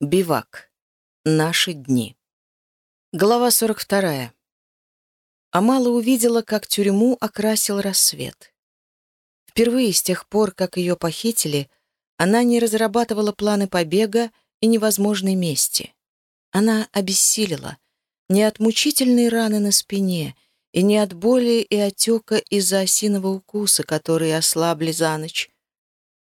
Бивак. Наши дни. Глава 42. Амала увидела, как тюрьму окрасил рассвет. Впервые с тех пор, как ее похитили, она не разрабатывала планы побега и невозможной мести. Она обессилила не от мучительной раны на спине и не от боли и отека из-за осиного укуса, которые ослабли за ночь,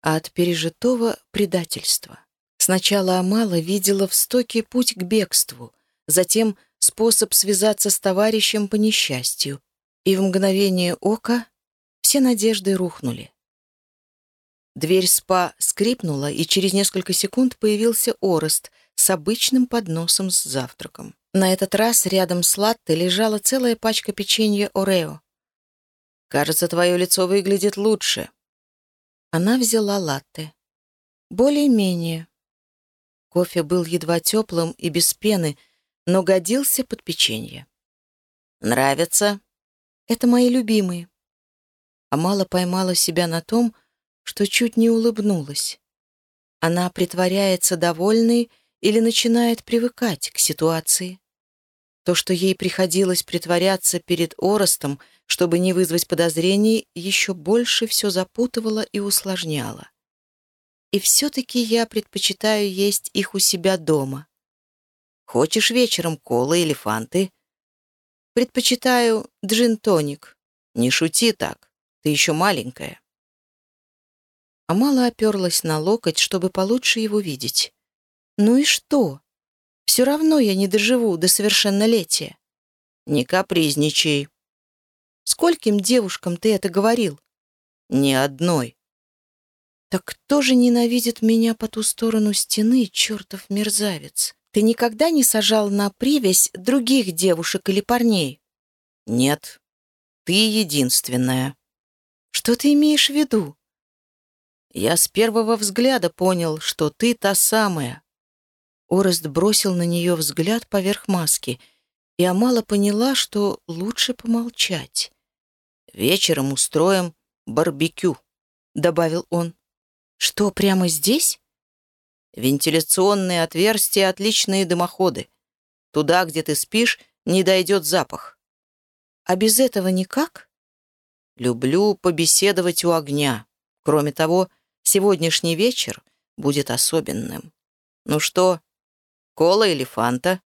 а от пережитого предательства. Сначала Амала видела в стоке путь к бегству, затем способ связаться с товарищем по несчастью, и в мгновение ока все надежды рухнули. Дверь спа скрипнула, и через несколько секунд появился Орест с обычным подносом с завтраком. На этот раз рядом с латте лежала целая пачка печенья Орео. «Кажется, твое лицо выглядит лучше». Она взяла латте. «Более-менее», Кофе был едва теплым и без пены, но годился под печенье. «Нравится?» «Это мои любимые». Амала поймала себя на том, что чуть не улыбнулась. Она притворяется довольной или начинает привыкать к ситуации. То, что ей приходилось притворяться перед Оростом, чтобы не вызвать подозрений, еще больше все запутывало и усложняло. И все-таки я предпочитаю есть их у себя дома. Хочешь вечером колы или фанты? Предпочитаю джин-тоник. Не шути так, ты еще маленькая. Амала оперлась на локоть, чтобы получше его видеть. Ну и что? Все равно я не доживу до совершеннолетия. Не капризничай. Скольким девушкам ты это говорил? Ни одной. Так кто же ненавидит меня по ту сторону стены, чертов мерзавец? Ты никогда не сажал на привязь других девушек или парней? Нет, ты единственная. Что ты имеешь в виду? Я с первого взгляда понял, что ты та самая. Орест бросил на нее взгляд поверх маски, и Амала поняла, что лучше помолчать. «Вечером устроим барбекю», — добавил он. Что, прямо здесь? Вентиляционные отверстия — отличные дымоходы. Туда, где ты спишь, не дойдет запах. А без этого никак? Люблю побеседовать у огня. Кроме того, сегодняшний вечер будет особенным. Ну что, кола или фанта?